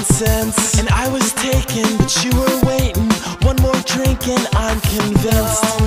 nonsense. And I was taken, but you were waiting. One more drink, and I'm convinced.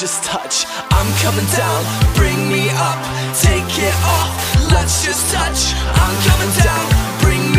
just touch. I'm coming down, bring me up, take it off. Let's just touch. I'm coming down, bring